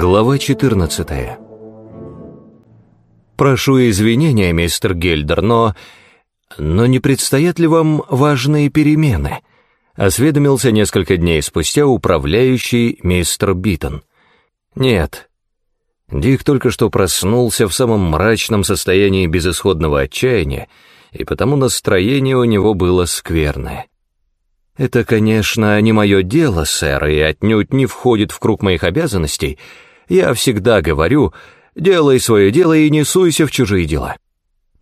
Глава 14 «Прошу извинения, мистер Гельдер, но... но не предстоят ли вам важные перемены?» Осведомился несколько дней спустя управляющий мистер Биттон. «Нет». Дик только что проснулся в самом мрачном состоянии безысходного отчаяния, и потому настроение у него было скверное. «Это, конечно, не мое дело, сэр, и отнюдь не входит в круг моих обязанностей. Я всегда говорю, делай свое дело и не суйся в чужие дела.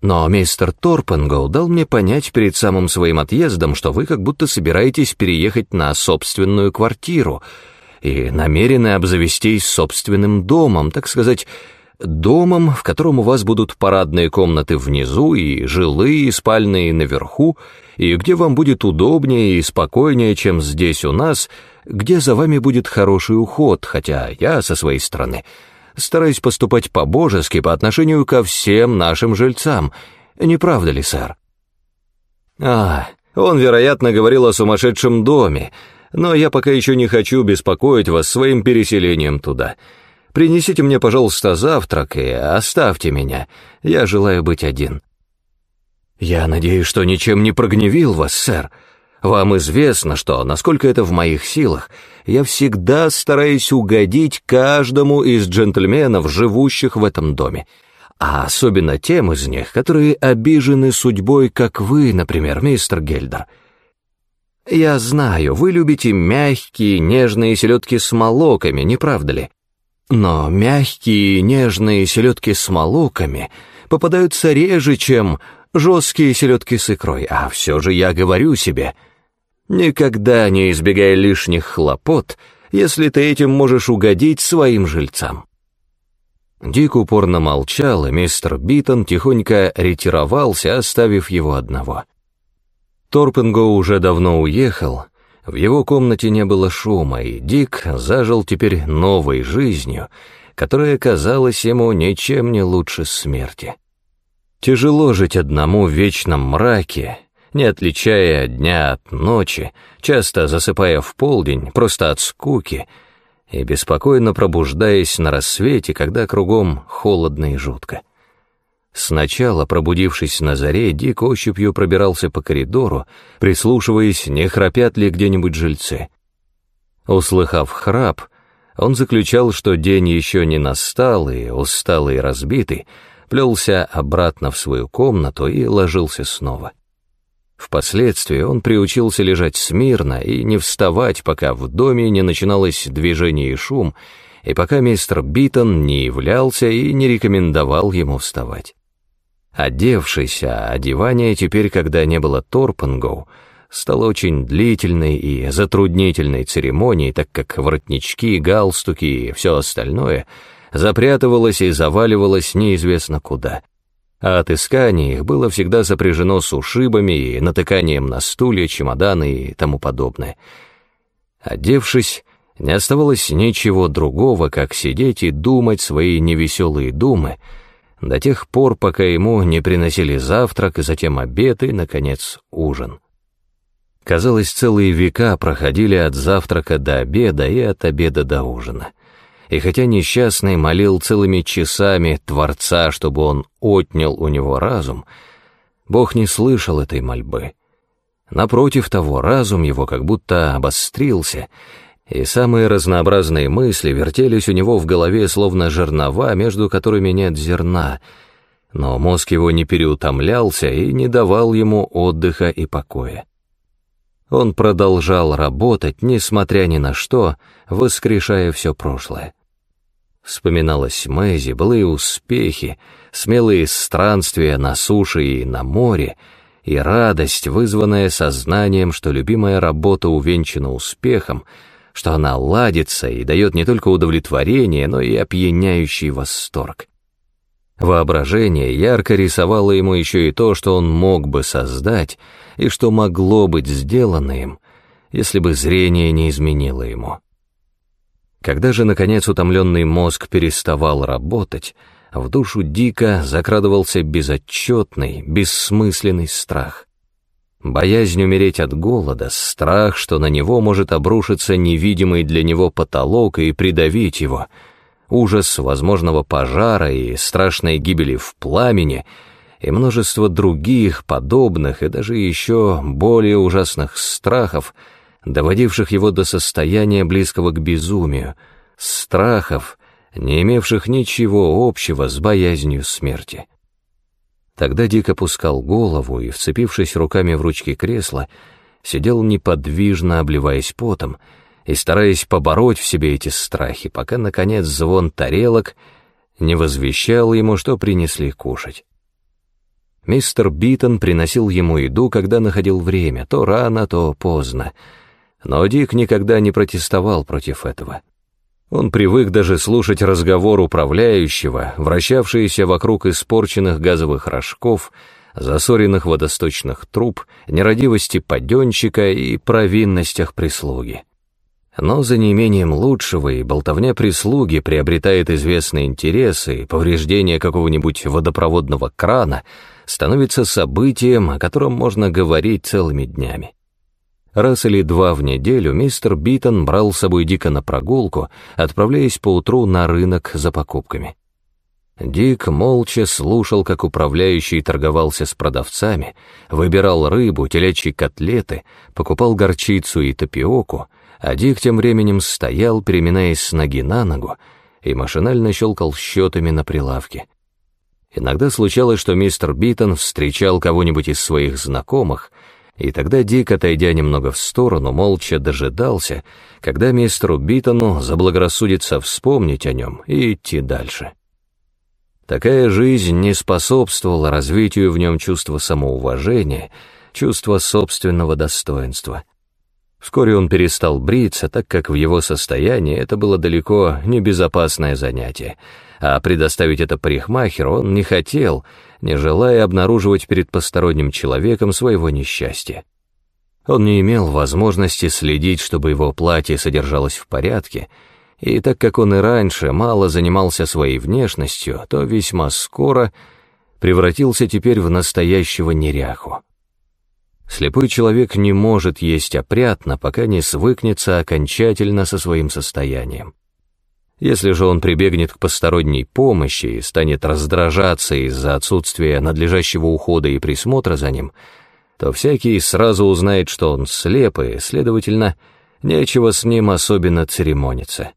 Но мистер Торпенгол дал мне понять перед самым своим отъездом, что вы как будто собираетесь переехать на собственную квартиру и намерены обзавестись собственным домом, так сказать, домом, в котором у вас будут парадные комнаты внизу и жилые, и спальные наверху, и где вам будет удобнее и спокойнее, чем здесь у нас, где за вами будет хороший уход, хотя я, со своей стороны, стараюсь поступать по-божески по отношению ко всем нашим жильцам. Не правда ли, сэр? А, он, вероятно, говорил о сумасшедшем доме, но я пока еще не хочу беспокоить вас своим переселением туда. Принесите мне, пожалуйста, завтрак и оставьте меня. Я желаю быть один. «Я надеюсь, что ничем не прогневил вас, сэр. Вам известно, что, насколько это в моих силах, я всегда стараюсь угодить каждому из джентльменов, живущих в этом доме, а особенно тем из них, которые обижены судьбой, как вы, например, мистер Гельдер. Я знаю, вы любите мягкие, нежные селедки с молоками, не правда ли? Но мягкие, нежные селедки с молоками попадаются реже, чем жесткие селедки с икрой, а все же я говорю себе, никогда не избегай лишних хлопот, если ты этим можешь угодить своим жильцам. Дик упорно молчал, и мистер Биттон тихонько ретировался, оставив его одного. Торпенгоу уже давно уехал, в его комнате не было шума, и Дик зажил теперь новой жизнью, которая казалась ему ничем не лучше смерти. Тяжело жить одному в вечном мраке, не отличая дня от ночи, часто засыпая в полдень, просто от скуки, и беспокойно пробуждаясь на рассвете, когда кругом холодно и жутко. Сначала, пробудившись на заре, Дик ощупью пробирался по коридору, прислушиваясь, не храпят ли где-нибудь жильцы. Услыхав храп, он заключал, что день еще не настал, и, усталый и разбитый, плелся обратно в свою комнату и ложился снова. Впоследствии он приучился лежать смирно и не вставать, пока в доме не начиналось движение и шум, и пока мистер Биттон не являлся и не рекомендовал ему вставать. Одевшись, а одевание теперь, когда не было Торпенгоу, стало очень длительной и затруднительной церемонией, так как воротнички, галстуки и все остальное — запрятывалась и заваливалась неизвестно куда. А отыскание их было всегда сопряжено с ушибами и натыканием на стулья, чемоданы и тому подобное. Одевшись, не оставалось ничего другого, как сидеть и думать свои невеселые думы, до тех пор, пока ему не приносили завтрак, и затем обед, и, наконец, ужин. Казалось, целые века проходили от завтрака до обеда и от обеда до ужина и хотя несчастный молил целыми часами Творца, чтобы он отнял у него разум, Бог не слышал этой мольбы. Напротив того, разум его как будто обострился, и самые разнообразные мысли вертелись у него в голове словно жернова, между которыми нет зерна, но мозг его не переутомлялся и не давал ему отдыха и покоя. Он продолжал работать, несмотря ни на что, воскрешая все прошлое. Вспоминалась Мэзи, былые успехи, смелые странствия на суше и на море, и радость, вызванная сознанием, что любимая работа увенчана успехом, что она ладится и дает не только удовлетворение, но и опьяняющий восторг. Воображение ярко рисовало ему еще и то, что он мог бы создать, и что могло быть сделано им, если бы зрение не изменило ему. Когда же, наконец, утомленный мозг переставал работать, в душу дико закрадывался безотчетный, бессмысленный страх. Боязнь умереть от голода, страх, что на него может обрушиться невидимый для него потолок и придавить его, ужас возможного пожара и страшной гибели в пламени и множество других подобных и даже еще более ужасных страхов, доводивших его до состояния близкого к безумию, страхов, не имевших ничего общего с боязнью смерти. Тогда Дик опускал голову и, вцепившись руками в ручки кресла, сидел неподвижно, обливаясь потом, и стараясь побороть в себе эти страхи, пока, наконец, звон тарелок не возвещал ему, что принесли кушать. Мистер Битон приносил ему еду, когда находил время, то рано, то поздно, но Дик никогда не протестовал против этого. Он привык даже слушать разговор управляющего, вращавшиеся вокруг испорченных газовых рожков, засоренных водосточных труб, нерадивости паденщика и провинностях прислуги. Но за неимением лучшего и болтовня прислуги приобретает известные интересы, и повреждение какого-нибудь водопроводного крана становится событием, о котором можно говорить целыми днями. Раз или два в неделю мистер Биттон брал с собой Дика на прогулку, отправляясь поутру на рынок за покупками. Дик молча слушал, как управляющий торговался с продавцами, выбирал рыбу, телячьи котлеты, покупал горчицу и тапиоку, а Дик тем временем стоял, переминаясь с ноги на ногу, и машинально щелкал счетами на прилавке. Иногда случалось, что мистер Биттон встречал кого-нибудь из своих знакомых — и тогда Дик, отойдя немного в сторону, молча дожидался, когда мистеру Битону заблагорассудится вспомнить о нем и идти дальше. Такая жизнь не способствовала развитию в нем чувства самоуважения, чувства собственного достоинства. Вскоре он перестал бриться, так как в его состоянии это было далеко не безопасное занятие, а предоставить это парикмахеру он не хотел — не желая обнаруживать перед посторонним человеком своего несчастья. Он не имел возможности следить, чтобы его платье содержалось в порядке, и так как он и раньше мало занимался своей внешностью, то весьма скоро превратился теперь в настоящего неряху. Слепой человек не может есть опрятно, пока не свыкнется окончательно со своим состоянием. Если же он прибегнет к посторонней помощи и станет раздражаться из-за отсутствия надлежащего ухода и присмотра за ним, то всякий сразу узнает, что он слеп, и, следовательно, нечего с ним особенно церемониться.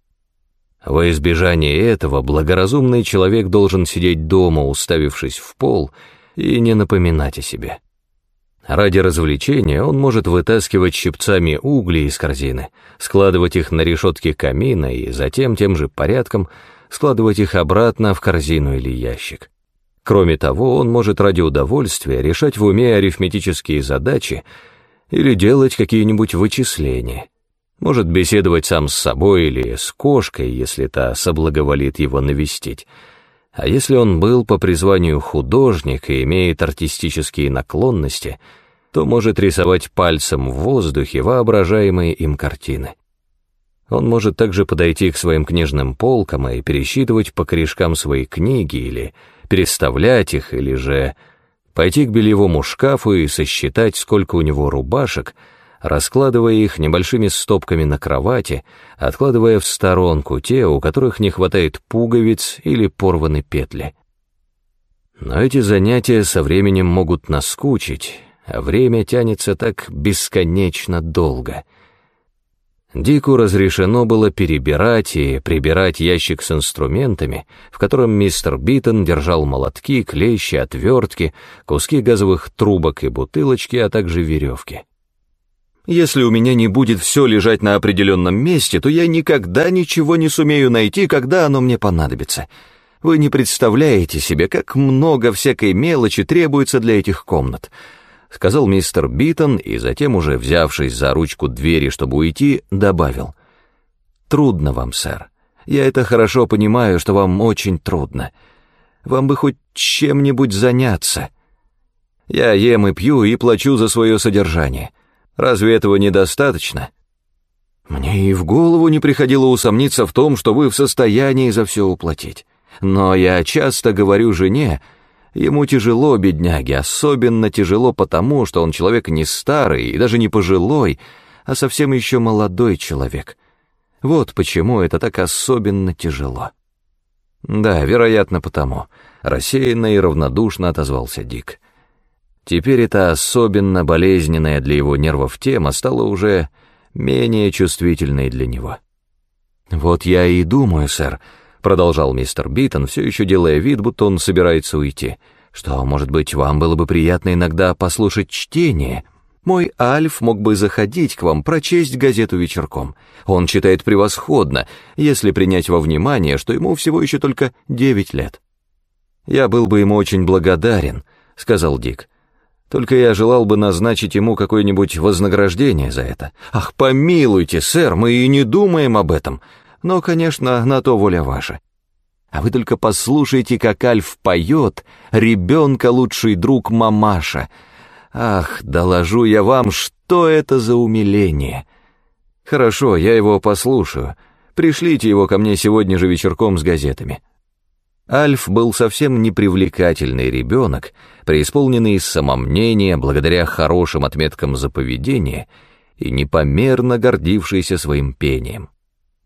Во избежание этого благоразумный человек должен сидеть дома, уставившись в пол, и не напоминать о себе. Ради развлечения он может вытаскивать щипцами угли из корзины, складывать их на решетке камина и затем тем же порядком складывать их обратно в корзину или ящик. Кроме того, он может ради удовольствия решать в уме арифметические задачи или делать какие-нибудь вычисления. Может беседовать сам с собой или с кошкой, если та соблаговолит его навестить. А если он был по призванию художник и имеет артистические наклонности — то может рисовать пальцем в воздухе воображаемые им картины. Он может также подойти к своим книжным полкам и пересчитывать по корешкам свои книги или переставлять их, или же пойти к бельевому шкафу и сосчитать, сколько у него рубашек, раскладывая их небольшими стопками на кровати, откладывая в сторонку те, у которых не хватает пуговиц или порваны петли. Но эти занятия со временем могут наскучить, а время тянется так бесконечно долго. Дику разрешено было перебирать и прибирать ящик с инструментами, в котором мистер Биттон держал молотки, клещи, отвертки, куски газовых трубок и бутылочки, а также веревки. Если у меня не будет все лежать на определенном месте, то я никогда ничего не сумею найти, когда оно мне понадобится. Вы не представляете себе, как много всякой мелочи требуется для этих комнат —— сказал мистер Битон и затем, уже взявшись за ручку двери, чтобы уйти, добавил. «Трудно вам, сэр. Я это хорошо понимаю, что вам очень трудно. Вам бы хоть чем-нибудь заняться. Я ем и пью и плачу за свое содержание. Разве этого недостаточно?» Мне и в голову не приходило усомниться в том, что вы в состоянии за все уплатить. Но я часто говорю жене, Ему тяжело, бедняги, особенно тяжело потому, что он человек не старый и даже не пожилой, а совсем еще молодой человек. Вот почему это так особенно тяжело. Да, вероятно, потому. Рассеянно и равнодушно отозвался Дик. Теперь эта особенно болезненная для его нервов тема стала уже менее чувствительной для него. «Вот я и думаю, сэр», — продолжал мистер Биттон, все еще делая вид, будто он собирается уйти, «что, может быть, вам было бы приятно иногда послушать чтение. Мой Альф мог бы заходить к вам, прочесть газету вечерком. Он читает превосходно, если принять во внимание, что ему всего еще только девять лет». «Я был бы ему очень благодарен», — сказал Дик. Только я желал бы назначить ему какое-нибудь вознаграждение за это. Ах, помилуйте, сэр, мы и не думаем об этом. Но, конечно, на то воля ваша. А вы только послушайте, как Альф поет «Ребенка лучший друг мамаша». Ах, доложу я вам, что это за умиление. Хорошо, я его послушаю. Пришлите его ко мне сегодня же вечерком с газетами. Альф был совсем непривлекательный ребенок, преисполненный самомнения благодаря хорошим отметкам за поведение и непомерно гордившийся своим пением.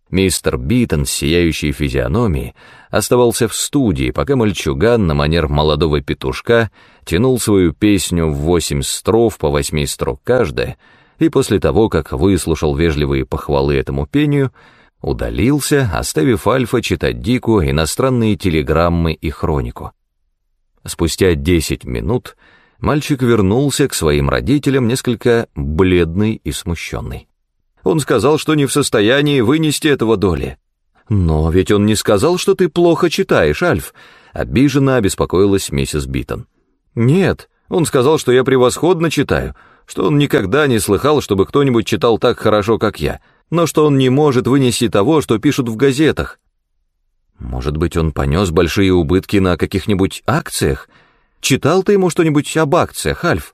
Мистер Биттон с сияющей физиономией оставался в студии, пока мальчуган на манер молодого петушка тянул свою песню в восемь строф по восьми строк каждая, и после того, как выслушал вежливые похвалы этому пению, удалился, оставив Альфа читать Дику иностранные телеграммы и хронику. Спустя десять минут мальчик вернулся к своим родителям несколько бледный и смущенный. Он сказал, что не в состоянии вынести этого долее. «Но ведь он не сказал, что ты плохо читаешь, Альф», — обиженно обеспокоилась миссис Биттон. «Нет, он сказал, что я превосходно читаю, что он никогда не слыхал, чтобы кто-нибудь читал так хорошо, как я но что он не может вынести того, что пишут в газетах. Может быть, он понес большие убытки на каких-нибудь акциях? Читал ты ему что-нибудь об акциях, Альф?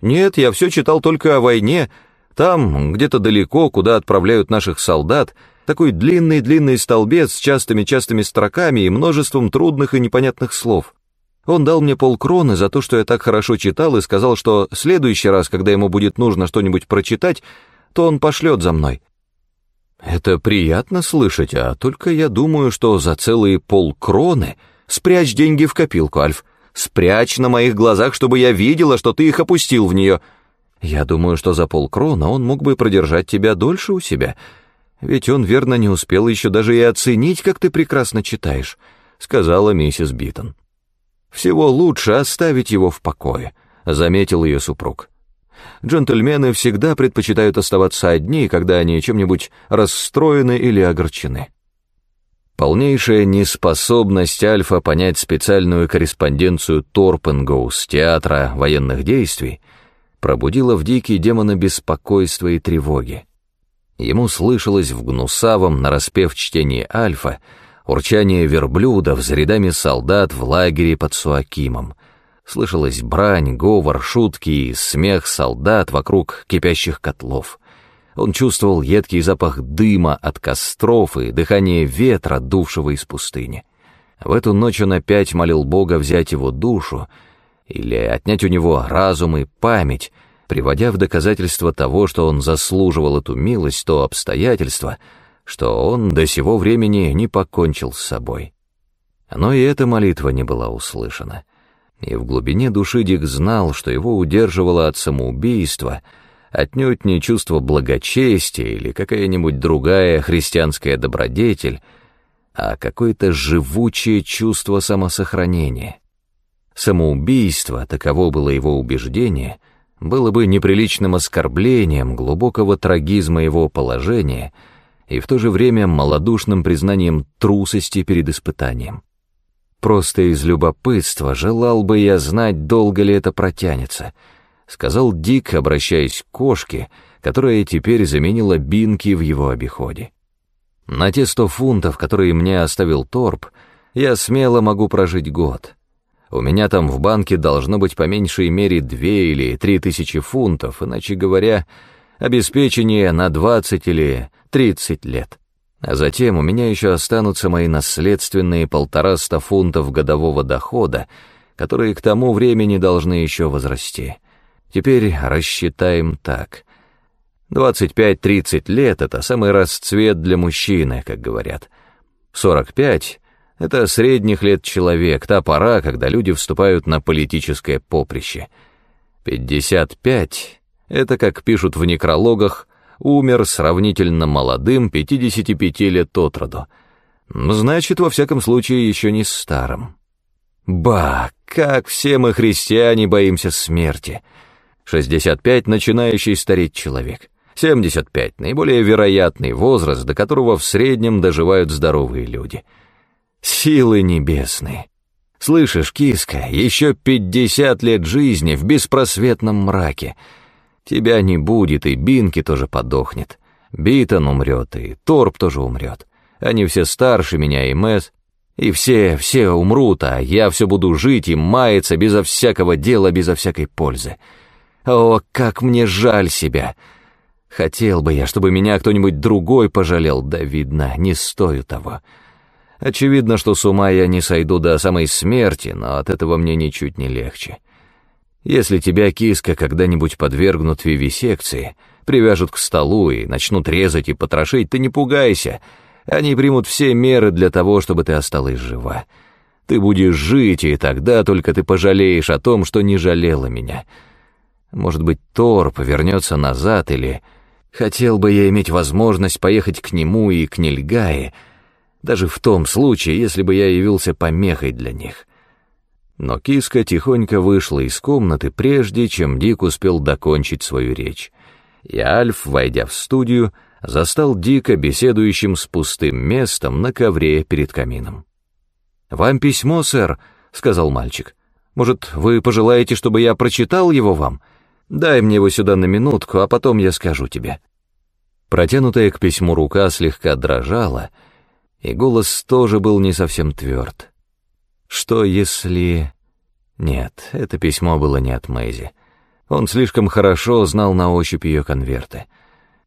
Нет, я все читал только о войне. Там, где-то далеко, куда отправляют наших солдат, такой длинный-длинный столбец с частыми-частыми строками и множеством трудных и непонятных слов. Он дал мне полкроны за то, что я так хорошо читал, и сказал, что следующий раз, когда ему будет нужно что-нибудь прочитать, то он пошлет за мной. Это приятно слышать, а только я думаю, что за целые полкроны спрячь деньги в копилку, Альф. Спрячь на моих глазах, чтобы я видела, что ты их опустил в нее. Я думаю, что за полкрона он мог бы продержать тебя дольше у себя. Ведь он, верно, не успел еще даже и оценить, как ты прекрасно читаешь, сказала миссис Биттон. Всего лучше оставить его в покое, заметил ее супруг джентльмены всегда предпочитают оставаться одни, когда они чем-нибудь расстроены или огорчены. Полнейшая неспособность Альфа понять специальную корреспонденцию Торпенгоу театра военных действий пробудила в Дике демона беспокойства и тревоги. Ему слышалось в гнусавом нараспев чтении Альфа урчание верблюдов за рядами солдат в лагере под Суакимом — Слышалась брань, говор, шутки и смех солдат вокруг кипящих котлов. Он чувствовал едкий запах дыма от костров и дыхание ветра, дувшего из пустыни. В эту ночь он опять молил Бога взять его душу или отнять у него разум и память, приводя в доказательство того, что он заслуживал эту милость, то обстоятельство, что он до сего времени не покончил с собой. Но и эта молитва не была услышана и в глубине души Дик знал, что его удерживало от самоубийства отнюдь не чувство благочестия или какая-нибудь другая христианская добродетель, а какое-то живучее чувство самосохранения. Самоубийство, таково было его убеждение, было бы неприличным оскорблением глубокого трагизма его положения и в то же время малодушным признанием трусости перед испытанием. Просто из любопытства желал бы я знать, долго ли это протянется, сказал Дик, обращаясь к кошке, которая теперь заменила бинки в его обиходе. На те сто фунтов, которые мне оставил Торп, я смело могу прожить год. У меня там в банке должно быть по меньшей мере две или три тысячи фунтов, иначе говоря, обеспечение на двадцать или тридцать лет. А затем у меня еще останутся мои наследственные полтораста фунтов годового дохода, которые к тому времени должны еще возрасти. Теперь рассчитаем так. 25-30 лет — это самый расцвет для мужчины, как говорят. 45 Это средних лет человек, та пора, когда люди вступают на политическое поприще. 55 — это, как пишут в некрологах, умер сравнительно молодым, 55 лет от роду. Значит, во всяком случае, еще не старым. Ба, как все мы, христиане, боимся смерти. 65 — начинающий стареть человек. 75 — наиболее вероятный возраст, до которого в среднем доживают здоровые люди. Силы небесные. Слышишь, киска, еще 50 лет жизни в беспросветном мраке. Тебя не будет, и Бинки тоже подохнет. Битон умрет, и Торп тоже умрет. Они все старше меня и Мэс, и все, все умрут, а я все буду жить и маяться безо всякого дела, безо всякой пользы. О, как мне жаль себя! Хотел бы я, чтобы меня кто-нибудь другой пожалел, да, видно, не стою того. Очевидно, что с ума я не сойду до самой смерти, но от этого мне ничуть не легче. Если тебя, киска, когда-нибудь подвергнут вивисекции, привяжут к столу и начнут резать и потрошить, ты не пугайся — они примут все меры для того, чтобы ты осталась жива. Ты будешь жить, и тогда только ты пожалеешь о том, что не жалела меня. Может быть, Тор повернется назад, или... Хотел бы я иметь возможность поехать к нему и к Нильгае, даже в том случае, если бы я явился помехой для них. Но киска тихонько вышла из комнаты, прежде чем Дик успел докончить свою речь. И Альф, войдя в студию, застал Дика беседующим с пустым местом на ковре перед камином. «Вам письмо, сэр», — сказал мальчик. «Может, вы пожелаете, чтобы я прочитал его вам? Дай мне его сюда на минутку, а потом я скажу тебе». Протянутая к письму рука слегка дрожала, и голос тоже был не совсем тверд. Что если... Нет, это письмо было не от Мэйзи. Он слишком хорошо знал на ощупь ее конверты.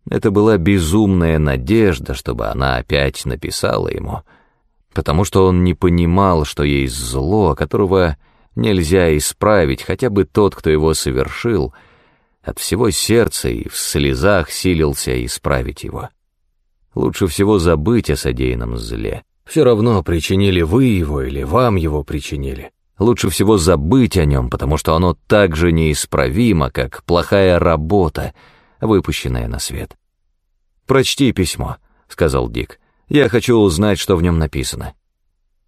Это была безумная надежда, чтобы она опять написала ему, потому что он не понимал, что есть зло, которого нельзя исправить, хотя бы тот, кто его совершил, от всего сердца и в слезах силился исправить его. Лучше всего забыть о содеянном зле. Все равно, причинили вы его или вам его причинили. Лучше всего забыть о нем, потому что оно так же неисправимо, как плохая работа, выпущенная на свет. «Прочти письмо», — сказал Дик. «Я хочу узнать, что в нем написано».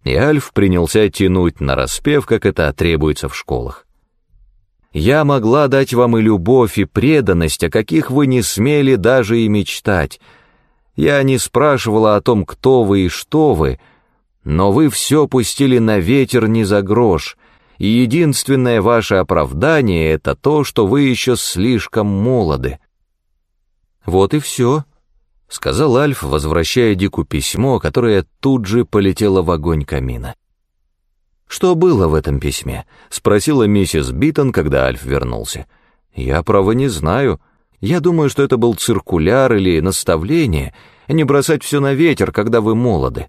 И Альф принялся тянуть на распев, как это требуется в школах. «Я могла дать вам и любовь, и преданность, о каких вы не смели даже и мечтать. Я не спрашивала о том, кто вы и что вы, но вы все пустили на ветер ни за грош, и единственное ваше оправдание — это то, что вы еще слишком молоды». Вот и все, — сказал Альф, возвращая Дику письмо, которое тут же полетело в огонь камина. «Что было в этом письме?» — спросила миссис Биттон, когда Альф вернулся. «Я, право, не знаю. Я думаю, что это был циркуляр или наставление, не бросать все на ветер, когда вы молоды».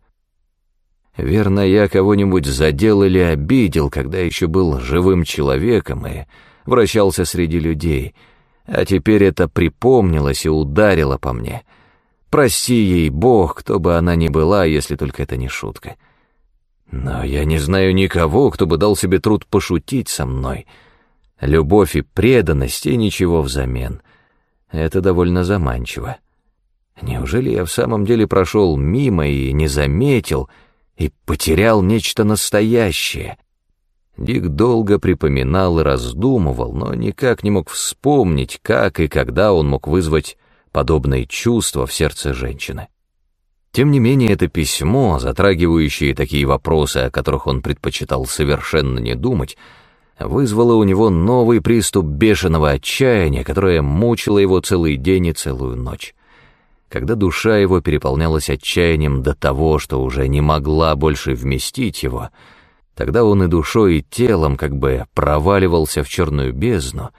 Верно, я кого-нибудь задел или обидел, когда еще был живым человеком и вращался среди людей, а теперь это припомнилось и ударило по мне — Прости ей, Бог, кто бы она ни была, если только это не шутка. Но я не знаю никого, кто бы дал себе труд пошутить со мной. Любовь и преданность, и ничего взамен. Это довольно заманчиво. Неужели я в самом деле прошел мимо и не заметил, и потерял нечто настоящее? Дик долго припоминал и раздумывал, но никак не мог вспомнить, как и когда он мог вызвать подобные чувства в сердце женщины. Тем не менее, это письмо, затрагивающее такие вопросы, о которых он предпочитал совершенно не думать, вызвало у него новый приступ бешеного отчаяния, которое мучило его целый день и целую ночь. Когда душа его переполнялась отчаянием до того, что уже не могла больше вместить его, тогда он и душой, и телом как бы проваливался в черную бездну,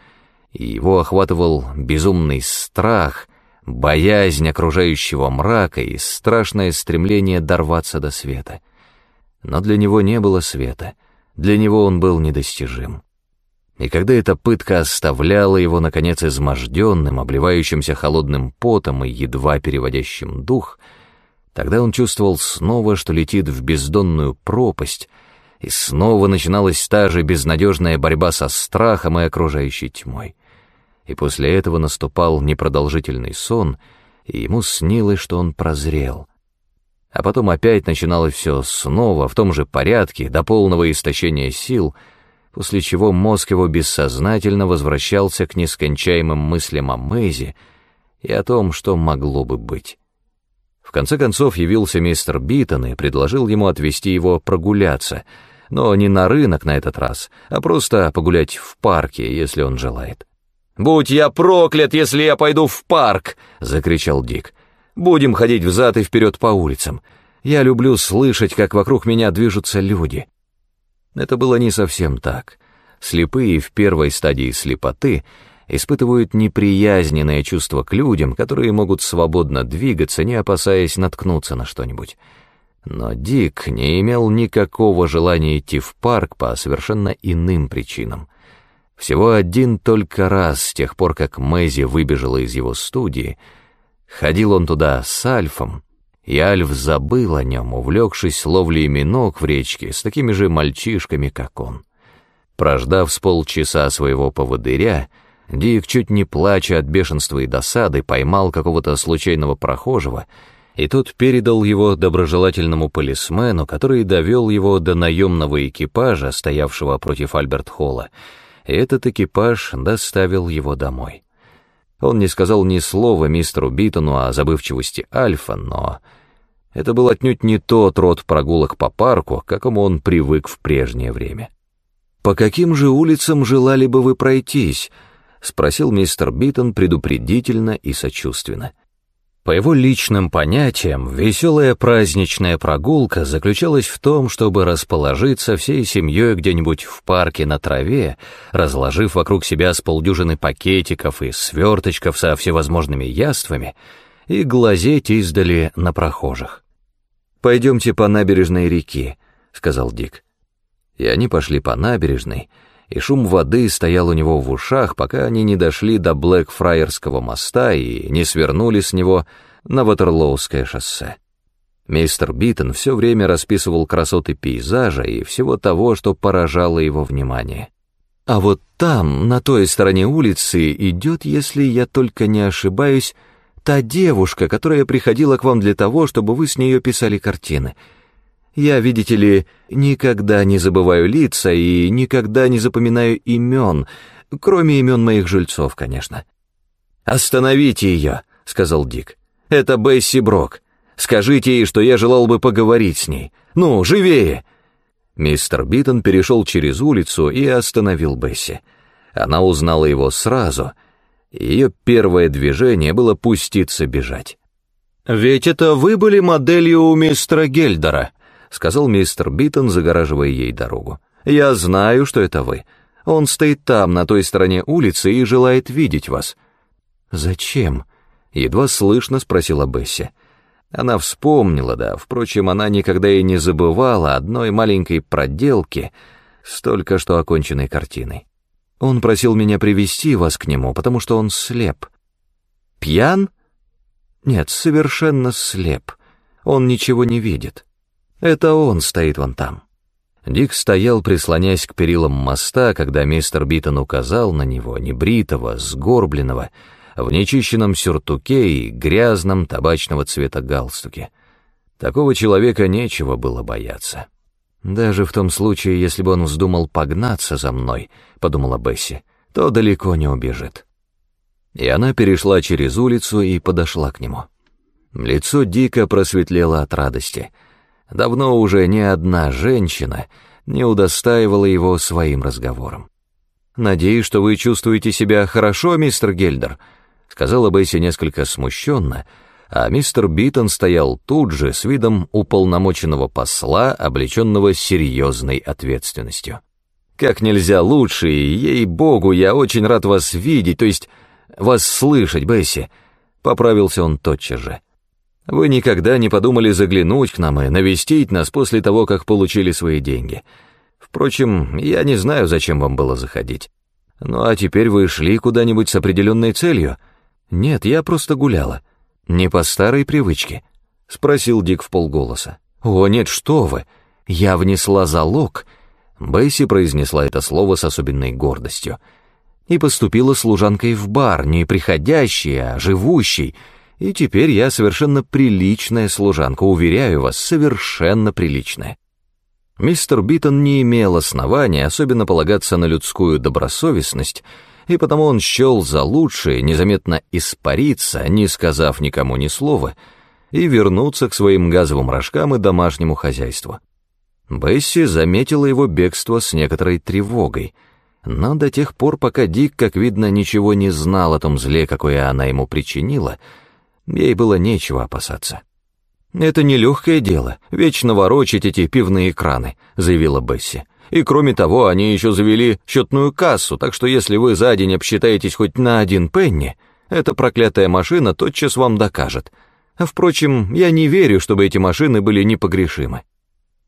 и его охватывал безумный страх — боязнь окружающего мрака и страшное стремление дорваться до света. Но для него не было света, для него он был недостижим. И когда эта пытка оставляла его, наконец, изможденным, обливающимся холодным потом и едва переводящим дух, Тогда он чувствовал снова, что летит в бездонную пропасть, и снова начиналась та же безнадежная борьба со страхом и окружающей тьмой. И после этого наступал непродолжительный сон, и ему снилось, что он прозрел. А потом опять начиналось все снова, в том же порядке, до полного истощения сил, после чего мозг его бессознательно возвращался к нескончаемым мыслям о Мэйзи и о том, что могло бы быть. В конце концов явился мистер Биттон и предложил ему отвезти его прогуляться, но не на рынок на этот раз, а просто погулять в парке, если он желает. «Будь я проклят, если я пойду в парк!» — закричал Дик. «Будем ходить взад и вперед по улицам. Я люблю слышать, как вокруг меня движутся люди». Это было не совсем так. Слепые в первой стадии слепоты — испытывают неприязненное чувство к людям, которые могут свободно двигаться, не опасаясь наткнуться на что-нибудь. Но Дик не имел никакого желания идти в парк по совершенно иным причинам. Всего один только раз с тех пор, как Мэйзи выбежала из его студии, ходил он туда с Альфом, и Альф забыл о нем, увлекшись ловлей миног в речке с такими же мальчишками, как он. Прождав с полчаса своего поводыря, Дик, чуть не плача от бешенства и досады, поймал какого-то случайного прохожего, и тот передал его доброжелательному полисмену, который довел его до наемного экипажа, стоявшего против Альберт-Холла, этот экипаж доставил его домой. Он не сказал ни слова мистеру Биттону о забывчивости Альфа, но это был отнюдь не тот род прогулок по парку, к какому он привык в прежнее время. «По каким же улицам желали бы вы пройтись?» — спросил мистер Биттон предупредительно и сочувственно. По его личным понятиям, веселая праздничная прогулка заключалась в том, чтобы расположиться всей семьей где-нибудь в парке на траве, разложив вокруг себя с полдюжины пакетиков и сверточков со всевозможными яствами, и глазеть издали на прохожих. «Пойдемте по набережной реки», — сказал Дик. И они пошли по набережной, — и шум воды стоял у него в ушах, пока они не дошли до Блэкфрайерского моста и не свернули с него на Ватерлоуское шоссе. Мистер Биттон все время расписывал красоты пейзажа и всего того, что поражало его внимание. «А вот там, на той стороне улицы, идет, если я только не ошибаюсь, та девушка, которая приходила к вам для того, чтобы вы с нее писали картины. Я, видите ли, никогда не забываю лица и никогда не запоминаю имен, кроме имен моих жильцов, конечно. «Остановите ее», — сказал Дик. «Это Бесси Брок. Скажите ей, что я желал бы поговорить с ней. Ну, живее!» Мистер Биттон перешел через улицу и остановил Бесси. Она узнала его сразу. Ее первое движение было пуститься бежать. «Ведь это вы были моделью у мистера Гельдера», сказал мистер Биттон, загораживая ей дорогу. «Я знаю, что это вы. Он стоит там, на той стороне улицы, и желает видеть вас». «Зачем?» — едва слышно спросила Бесси. Она вспомнила, да, впрочем, она никогда и не забывала одной маленькой проделки с только что оконченной картиной. Он просил меня привести вас к нему, потому что он слеп. Пьян? Нет, совершенно слеп. Он ничего не видит. Это он стоит вон там. Дик стоял, прислонясь к перилам моста, когда мистер Биттон указал на него, небритого, сгорбленного, в нечищенном сюртуке и грязном табачного цвета галстуке. Такого человека нечего было бояться. «Даже в том случае, если бы он вздумал погнаться за мной», — подумала Бесси, — «то далеко не убежит». И она перешла через улицу и подошла к нему. Лицо Дика просветлело от радости — Давно уже ни одна женщина не удостаивала его своим разговором. «Надеюсь, что вы чувствуете себя хорошо, мистер Гельдер», сказала Бесси несколько смущенно, а мистер Биттон стоял тут же с видом уполномоченного посла, облеченного серьезной ответственностью. «Как нельзя лучше, и, ей-богу, я очень рад вас видеть, то есть вас слышать, Бесси», — поправился он тотчас же. Вы никогда не подумали заглянуть к нам и навестить нас после того, как получили свои деньги. Впрочем, я не знаю, зачем вам было заходить. Ну а теперь вы шли куда-нибудь с определенной целью? Нет, я просто гуляла. Не по старой привычке. — спросил Дик в полголоса. «О, нет, что вы! Я внесла залог!» Бесси произнесла это слово с особенной гордостью. «И поступила служанкой в бар, не приходящей, а живущей. И теперь я совершенно приличная служанка, уверяю вас, совершенно приличная». Мистер Биттон не имел основания особенно полагаться на людскую добросовестность, и потому он счел за лучшее незаметно испариться, не сказав никому ни слова, и вернуться к своим газовым рожкам и домашнему хозяйству. Бесси заметила его бегство с некоторой тревогой, но до тех пор, пока Дик, как видно, ничего не знал о том зле, какое она ему причинила, ей было нечего опасаться. «Это нелегкое дело, вечно ворочать эти пивные краны», — заявила Бесси. «И кроме того, они еще завели счетную кассу, так что если вы за день обсчитаетесь хоть на один пенни, эта проклятая машина тотчас вам докажет. Впрочем, я не верю, чтобы эти машины были непогрешимы.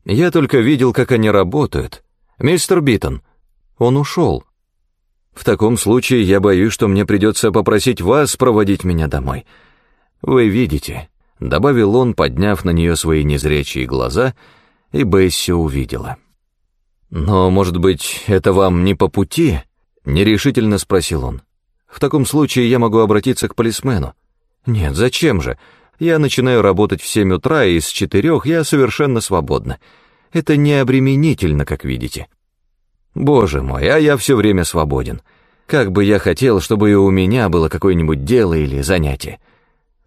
Я только видел, как они работают. Мистер Биттон, он ушел. В таком случае я боюсь, что мне придется попросить вас проводить меня домой. Вы видите, — добавил он, подняв на нее свои незрячие глаза, и Бесси увидела. «Но, может быть, это вам не по пути?» — нерешительно спросил он. «В таком случае я могу обратиться к полисмену». «Нет, зачем же? Я начинаю работать в семь утра, и с четырех я совершенно свободна. Это не обременительно, как видите». «Боже мой, а я все время свободен. Как бы я хотел, чтобы и у меня было какое-нибудь дело или занятие.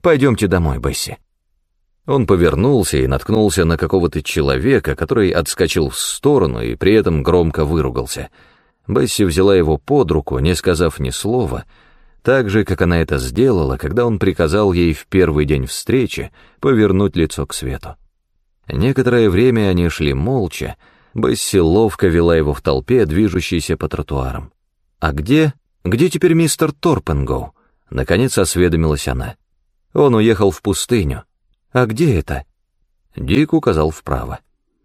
Пойдемте домой, Бесси». Он повернулся и наткнулся на какого-то человека, который отскочил в сторону и при этом громко выругался. Бесси взяла его под руку, не сказав ни слова, так же, как она это сделала, когда он приказал ей в первый день встречи повернуть лицо к свету. Некоторое время они шли молча, Бесси ловко вела его в толпе, движущейся по тротуарам. «А где? Где теперь мистер Торпенгоу?» Наконец осведомилась она. Он уехал в пустыню. А где это? Дик указал вправо.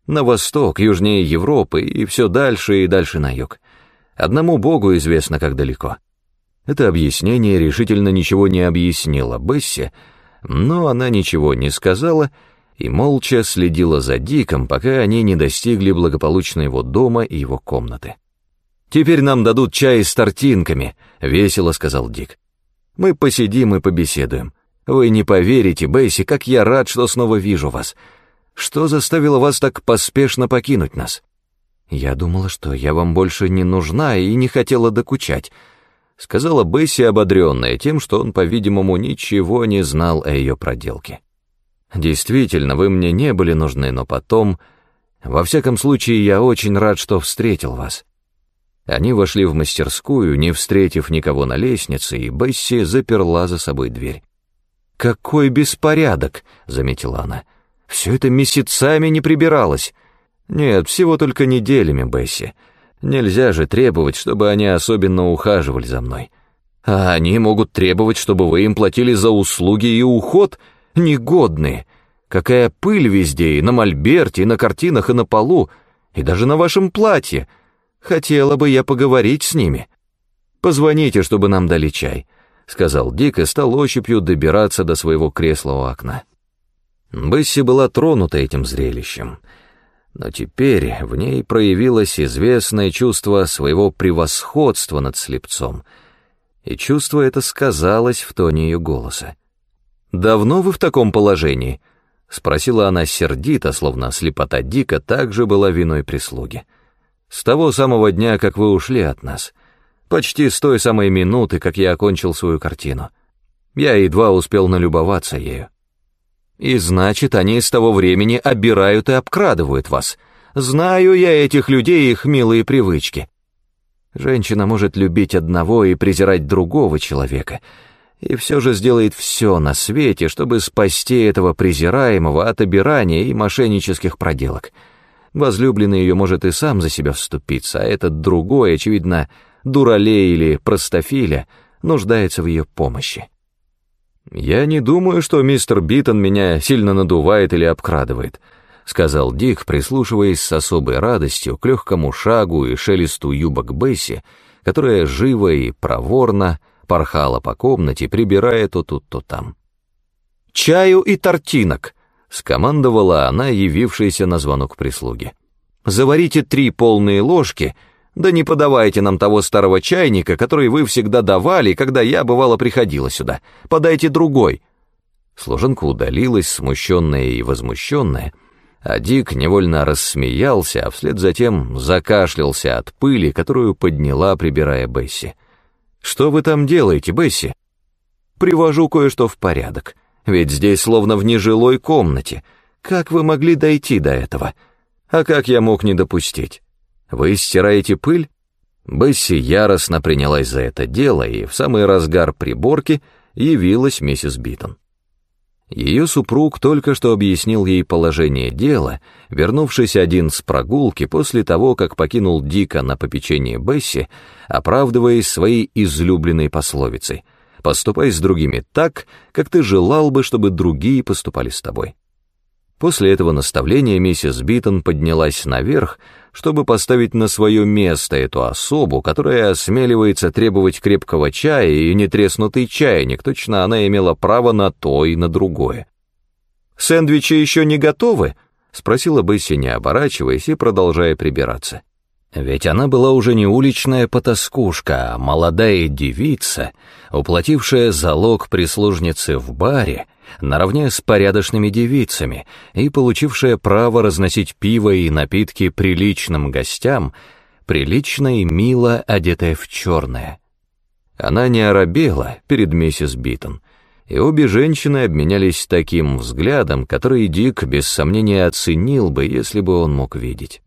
На восток, южнее Европы, и все дальше и дальше на юг. Одному богу известно, как далеко. Это объяснение решительно ничего не объяснило Бесси, но она ничего не сказала и молча следила за Диком, пока они не достигли благополучно его дома и его комнаты. «Теперь нам дадут чай с тортинками», — весело сказал Дик. «Мы посидим и побеседуем. Вы не поверите, Бейси, как я рад, что снова вижу вас. Что заставило вас так поспешно покинуть нас? Я думала, что я вам больше не нужна и не хотела докучать, сказала Бесси, ободренная тем, что он, по-видимому, ничего не знал о ее проделке. Действительно, вы мне не были нужны, но потом... Во всяком случае, я очень рад, что встретил вас. Они вошли в мастерскую, не встретив никого на лестнице, и Бесси заперла за собой дверь. «Какой беспорядок!» — заметила она. «Все это месяцами не прибиралось. Нет, всего только неделями, Бесси. Нельзя же требовать, чтобы они особенно ухаживали за мной. А они могут требовать, чтобы вы им платили за услуги и уход? Негодные! Какая пыль везде, и на мольберте, и на картинах, и на полу, и даже на вашем платье. Хотела бы я поговорить с ними. Позвоните, чтобы нам дали чай. — сказал Дик и стал ощупью добираться до своего кресла у окна. Бесси была тронута этим зрелищем, но теперь в ней проявилось известное чувство своего превосходства над слепцом, и чувство это сказалось в тоне ее голоса. «Давно вы в таком положении?» — спросила она сердито, словно слепота Дика также была виной прислуги. «С того самого дня, как вы ушли от нас». Почти с той самой минуты, как я окончил свою картину. Я едва успел налюбоваться ею. И значит, они с того времени обирают и обкрадывают вас. Знаю я этих людей и их милые привычки. Женщина может любить одного и презирать другого человека, и все же сделает все на свете, чтобы спасти этого презираемого от обирания и мошеннических проделок. Возлюбленный ее может и сам за себя вступиться, а этот другой, очевидно, дуралей или простофиля, нуждается в ее помощи. «Я не думаю, что мистер Биттон меня сильно надувает или обкрадывает», сказал Дик, прислушиваясь с особой радостью к легкому шагу и шелесту юбок Бесси, которая живо и проворно порхала по комнате, прибирая то тут, то там. «Чаю и тортинок», скомандовала она, явившаяся на звонок прислуги. «Заварите три полные ложки, да не подавайте нам того старого чайника, который вы всегда давали, когда я, бывало, приходила сюда. Подайте другой». Служанка удалилась, смущенная и возмущенная, а Дик невольно рассмеялся, а вслед затем закашлялся от пыли, которую подняла, прибирая Бесси. «Что вы там делаете, Бесси?» «Привожу кое-что в порядок, ведь здесь словно в нежилой комнате. Как вы могли дойти до этого? А как я мог не допустить? Вы стираете пыль?» Бесси яростно принялась за это дело, и в самый разгар приборки явилась миссис Биттон. Ее супруг только что объяснил ей положение дела, вернувшись один с прогулки после того, как покинул Дика на попечение Бесси, оправдываясь своей излюбленной пословицей «Поступай с другими так, как ты желал бы, чтобы другие поступали с тобой». После этого наставления миссис Биттон поднялась наверх, чтобы поставить на свое место эту особу, которая осмеливается требовать крепкого чая и нетреснутый чайник, точно она имела право на то и на другое. «Сэндвичи еще не готовы?» — спросила Бесси, не оборачиваясь и продолжая прибираться. Ведь она была уже не уличная потаскушка, а молодая девица, уплатившая залог прислужницы в баре, наравне с порядочными девицами и получившая право разносить пиво и напитки приличным гостям, прилично и мило одетая в черное. Она не оробела перед миссис Биттон, и обе женщины обменялись таким взглядом, который Дик без сомнения оценил бы, если бы он мог видеть.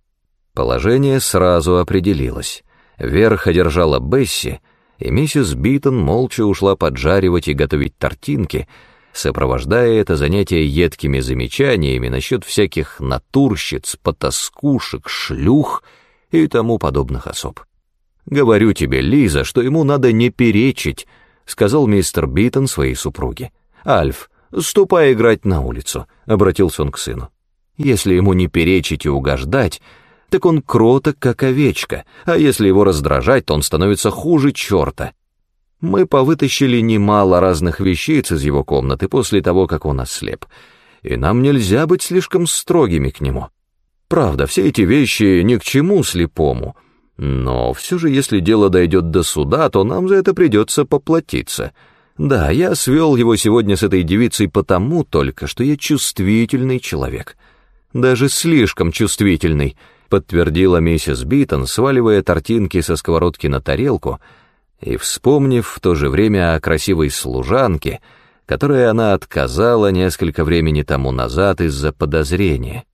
Положение сразу определилось. Верх одержала Бесси, и миссис Биттон молча ушла поджаривать и готовить тортинки, сопровождая это занятие едкими замечаниями насчет всяких натурщиц, потаскушек, шлюх и тому подобных особ. «Говорю тебе, Лиза, что ему надо не перечить», — сказал мистер Биттон своей супруге. «Альф, ступай играть на улицу», — обратился он к сыну. «Если ему не перечить и угождать, так он кроток, как овечка, а если его раздражать, то он становится хуже черта. Мы повытащили немало разных вещиц из его комнаты после того, как он ослеп, и нам нельзя быть слишком строгими к нему. Правда, все эти вещи ни к чему слепому, но все же, если дело дойдет до суда, то нам за это придется поплатиться. Да, я свел его сегодня с этой девицей потому только, что я чувствительный человек. Даже слишком чувствительный, подтвердила миссис Биттон, сваливая тартинки со сковородки на тарелку — и вспомнив в то же время о красивой служанке, которой она отказала несколько времени тому назад из-за подозрения.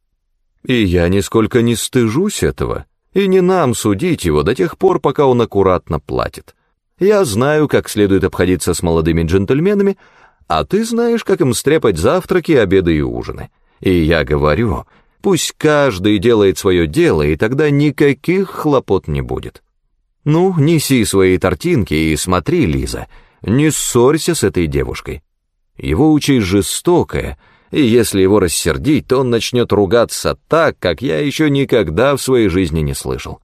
И я нисколько не стыжусь этого, и не нам судить его до тех пор, пока он аккуратно платит. Я знаю, как следует обходиться с молодыми джентльменами, а ты знаешь, как им стряпать завтраки, обеды и ужины. И я говорю, пусть каждый делает свое дело, и тогда никаких хлопот не будет. «Ну, неси свои тортинки и смотри, Лиза, не ссорься с этой девушкой. Его участь жестокая, и если его рассердить, то он начнет ругаться так, как я еще никогда в своей жизни не слышал.